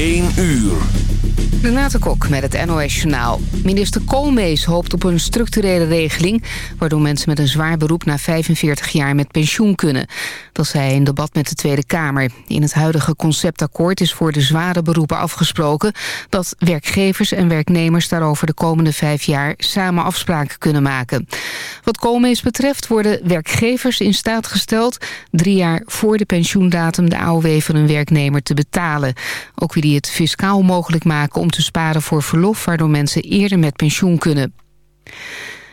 1 uur. Renate Kok met het NOS Journaal. Minister Koolmees hoopt op een structurele regeling... waardoor mensen met een zwaar beroep na 45 jaar met pensioen kunnen. Dat zei in debat met de Tweede Kamer. In het huidige conceptakkoord is voor de zware beroepen afgesproken... dat werkgevers en werknemers daarover de komende vijf jaar... samen afspraken kunnen maken. Wat Koolmees betreft worden werkgevers in staat gesteld... drie jaar voor de pensioendatum de AOW van een werknemer te betalen. Ook wil hij het fiscaal mogelijk maken om te sparen voor verlof... waardoor mensen eerder met pensioen kunnen.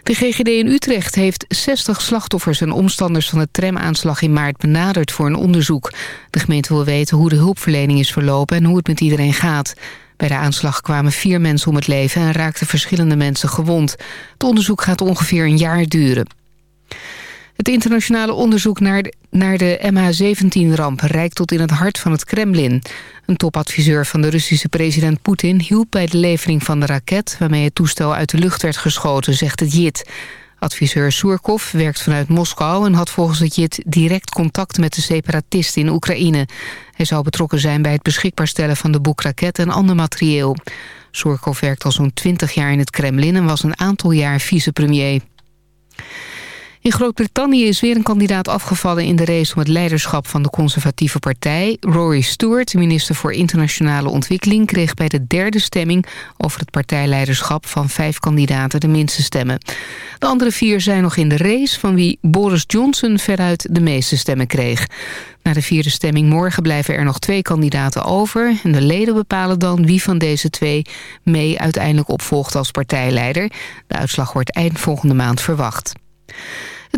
De GGD in Utrecht heeft 60 slachtoffers en omstanders van de tramaanslag in maart benaderd voor een onderzoek. De gemeente wil weten hoe de hulpverlening is verlopen en hoe het met iedereen gaat. Bij de aanslag kwamen vier mensen om het leven en raakten verschillende mensen gewond. Het onderzoek gaat ongeveer een jaar duren. Het internationale onderzoek naar de, naar de MH17-ramp reikt tot in het hart van het Kremlin. Een topadviseur van de Russische president Poetin hielp bij de levering van de raket... waarmee het toestel uit de lucht werd geschoten, zegt het JIT. Adviseur Surkov werkt vanuit Moskou en had volgens het JIT direct contact met de separatisten in Oekraïne. Hij zou betrokken zijn bij het beschikbaar stellen van de boekraket en ander materieel. Surkov werkt al zo'n 20 jaar in het Kremlin en was een aantal jaar vicepremier. In Groot-Brittannië is weer een kandidaat afgevallen in de race om het leiderschap van de conservatieve partij. Rory Stewart, minister voor Internationale Ontwikkeling, kreeg bij de derde stemming over het partijleiderschap van vijf kandidaten de minste stemmen. De andere vier zijn nog in de race, van wie Boris Johnson veruit de meeste stemmen kreeg. Na de vierde stemming morgen blijven er nog twee kandidaten over. En de leden bepalen dan wie van deze twee mee uiteindelijk opvolgt als partijleider. De uitslag wordt eind volgende maand verwacht.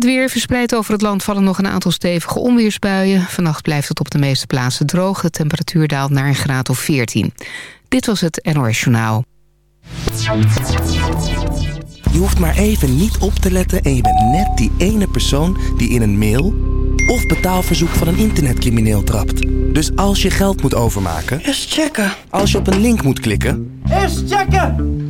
Het weer verspreid over het land vallen nog een aantal stevige onweersbuien. Vannacht blijft het op de meeste plaatsen droog. De temperatuur daalt naar een graad of 14. Dit was het NOS Journaal. Je hoeft maar even niet op te letten en je bent net die ene persoon die in een mail of betaalverzoek van een internetcrimineel trapt. Dus als je geld moet overmaken... Eerst checken. Als je op een link moet klikken... Eerst checken!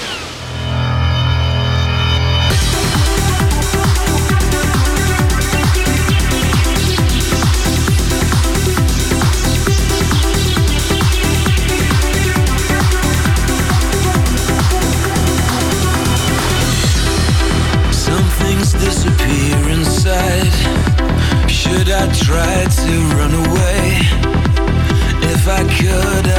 Disappear inside Should I try to run away? If I could,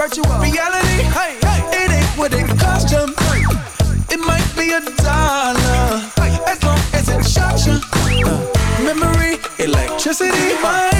virtual reality. Hey, hey, it ain't what it cost you. It might be a dollar, as long as it shocks you. Memory, electricity, mind.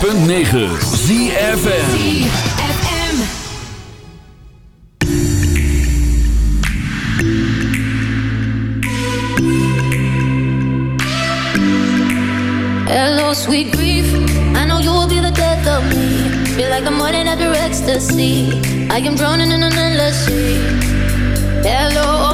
106.9 ZFN sweet grief. I know you will be the death of me. Feel like I'm morning after ecstasy. I am drowning in an endless sea. Hello.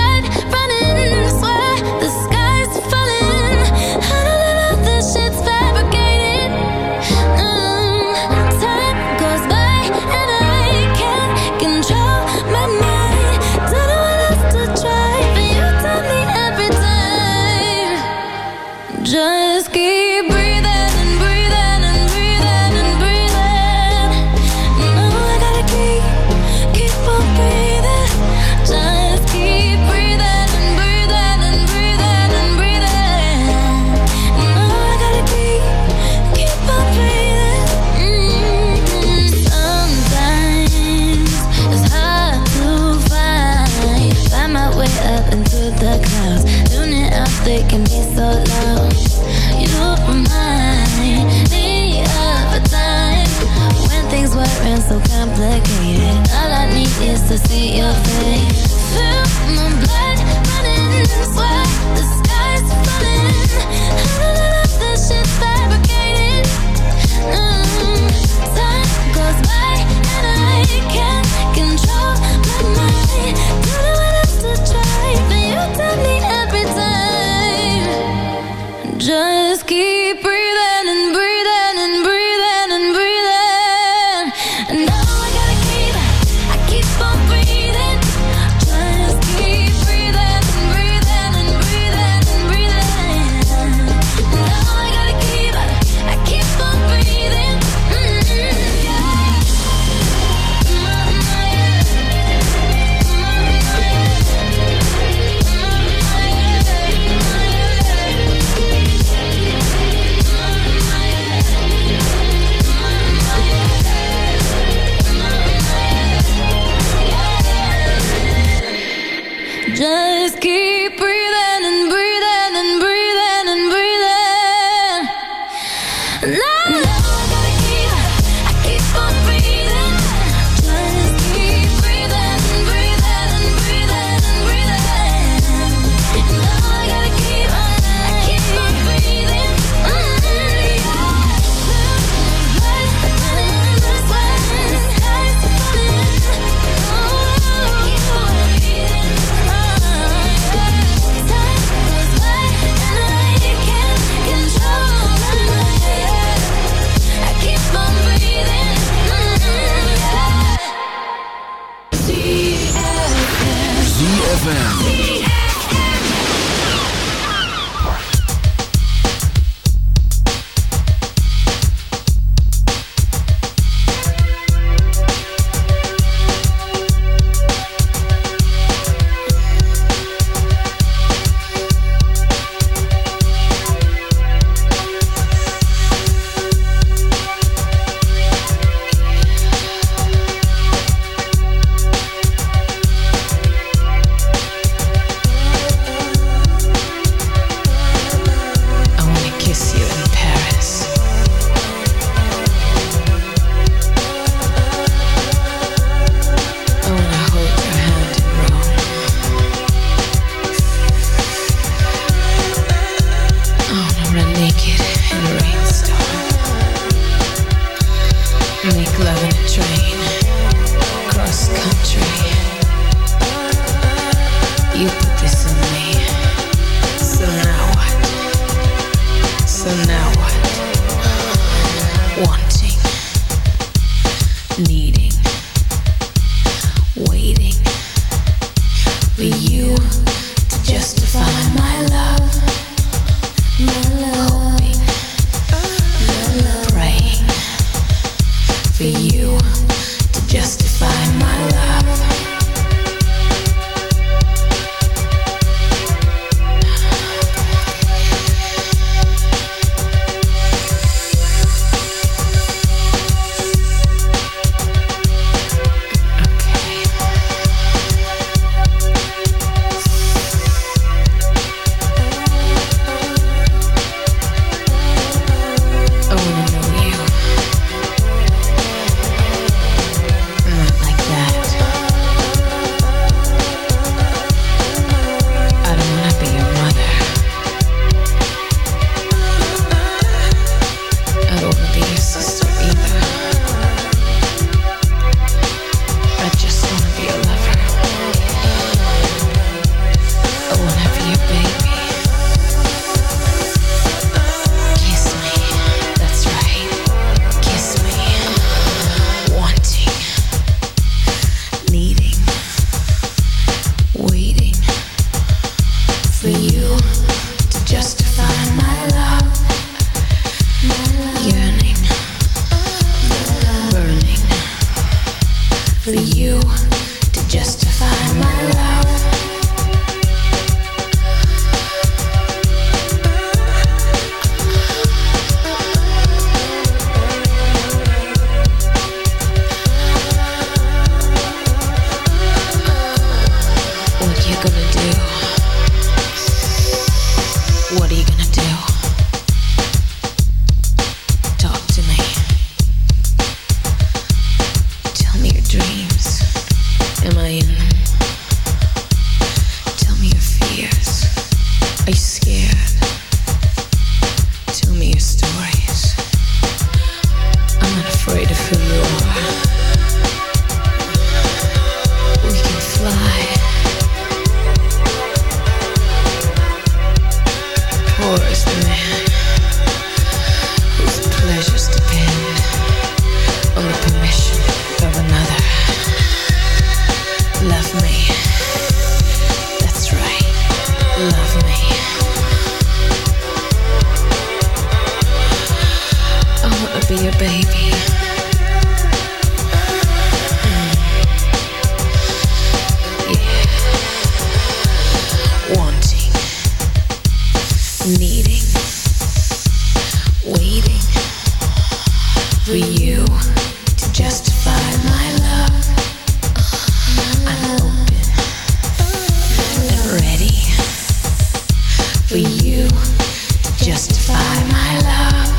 justify my love,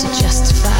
to justify.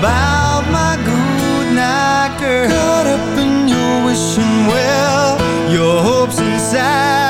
about my good night girl Caught up in your wishing well Your hopes inside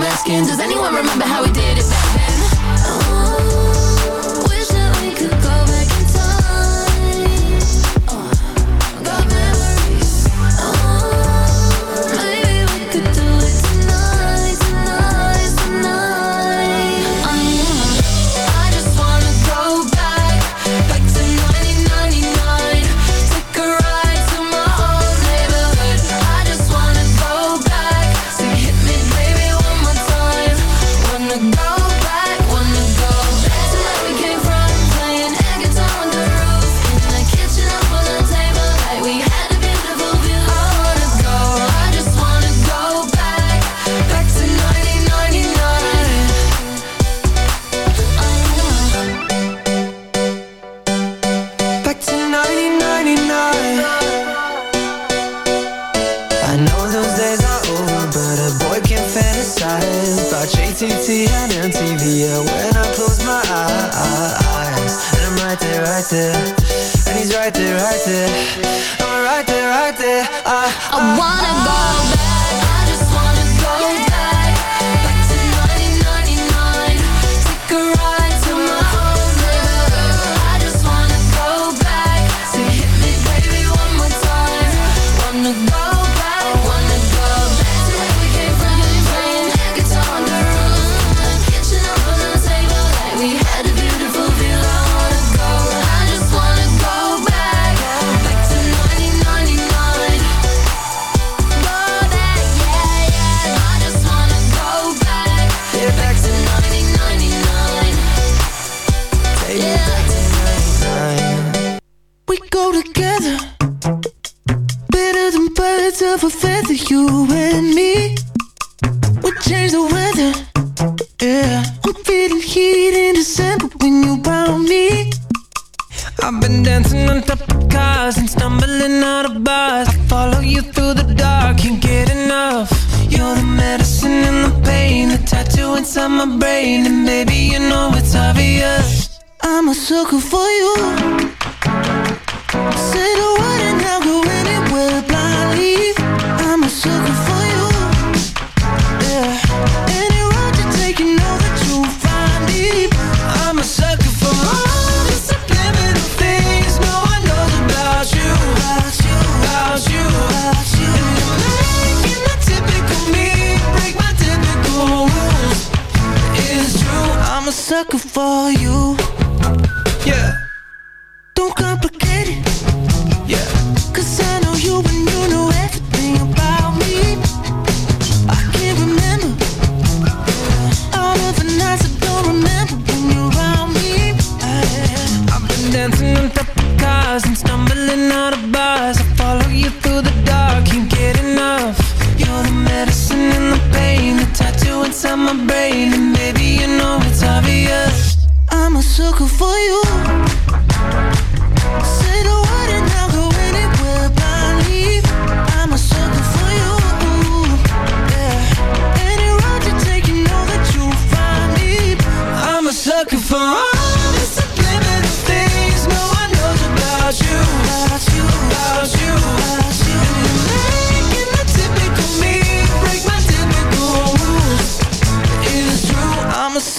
Does anyone remember how we did it back? my brain And baby, you know it's obvious. I'm a sucker for you. Go anywhere blind I'm a sucker for you. Yeah. Any road you take, you know that you'll find me. I'm a sucker for all the subliminal things. No one knows about you About you, about you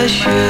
Like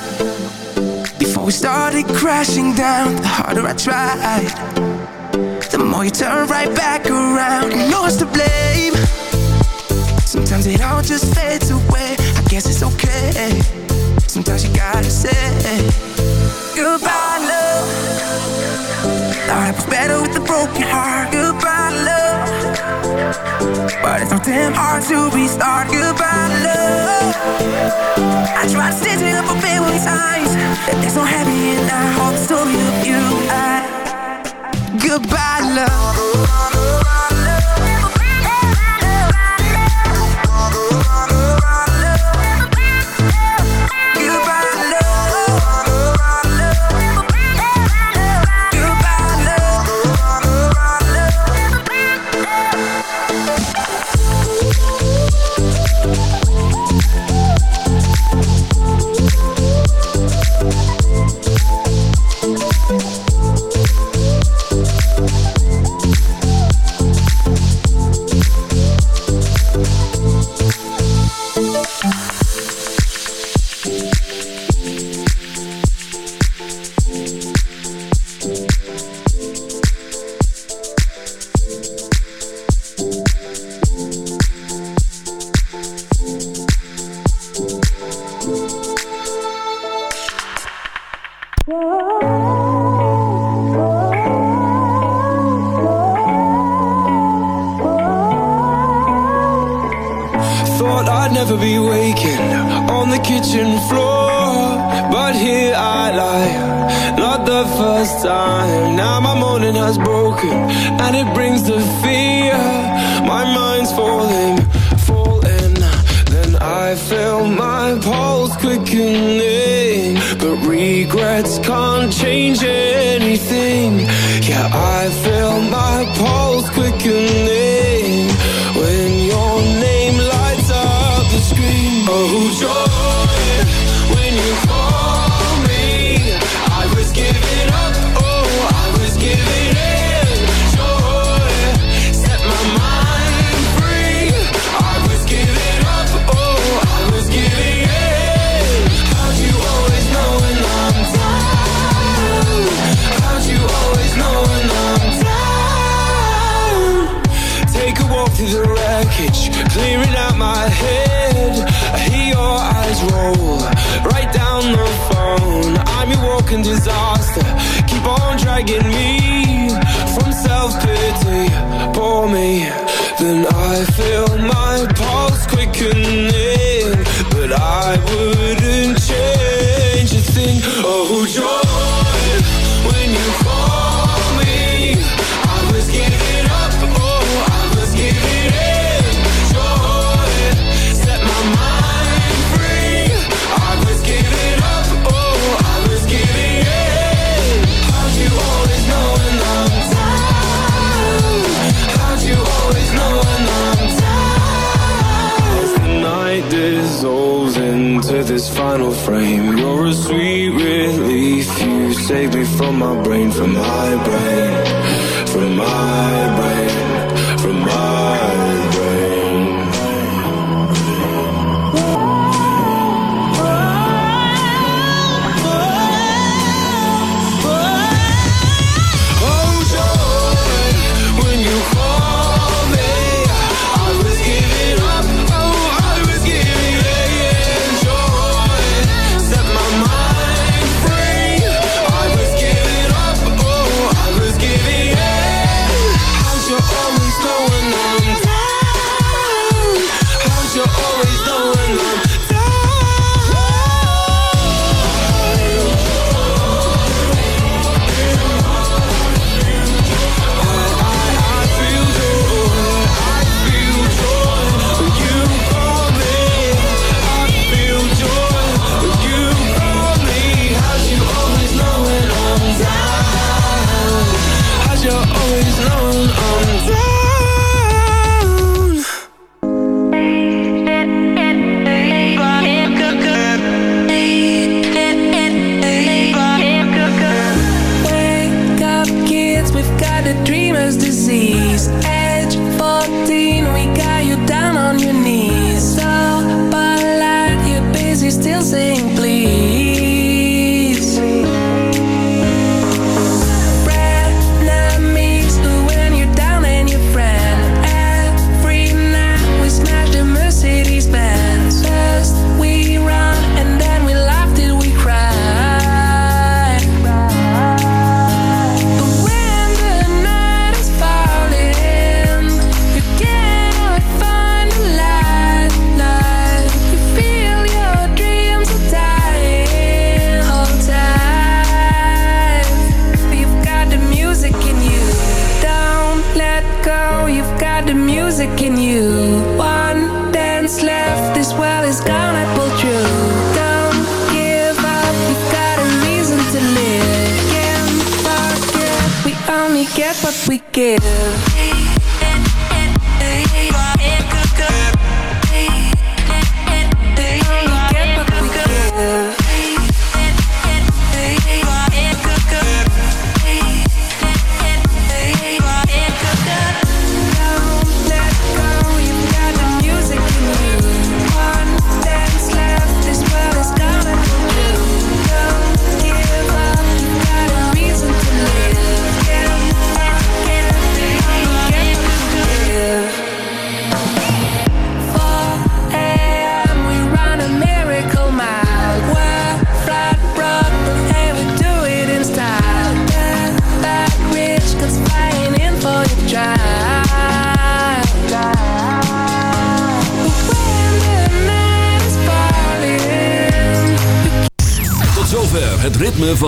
we started crashing down, the harder I tried. The more you turn right back around, you know it's to blame. Sometimes it all just fades away. I guess it's okay. Sometimes you gotta say goodbye, love. Thought I was better with a broken heart. Goodbye. But it's so damn hard to restart. Goodbye, love. I try to stitch it up a billion times. It's so heavy, and I hope so you, you, I. Goodbye, love. brain from high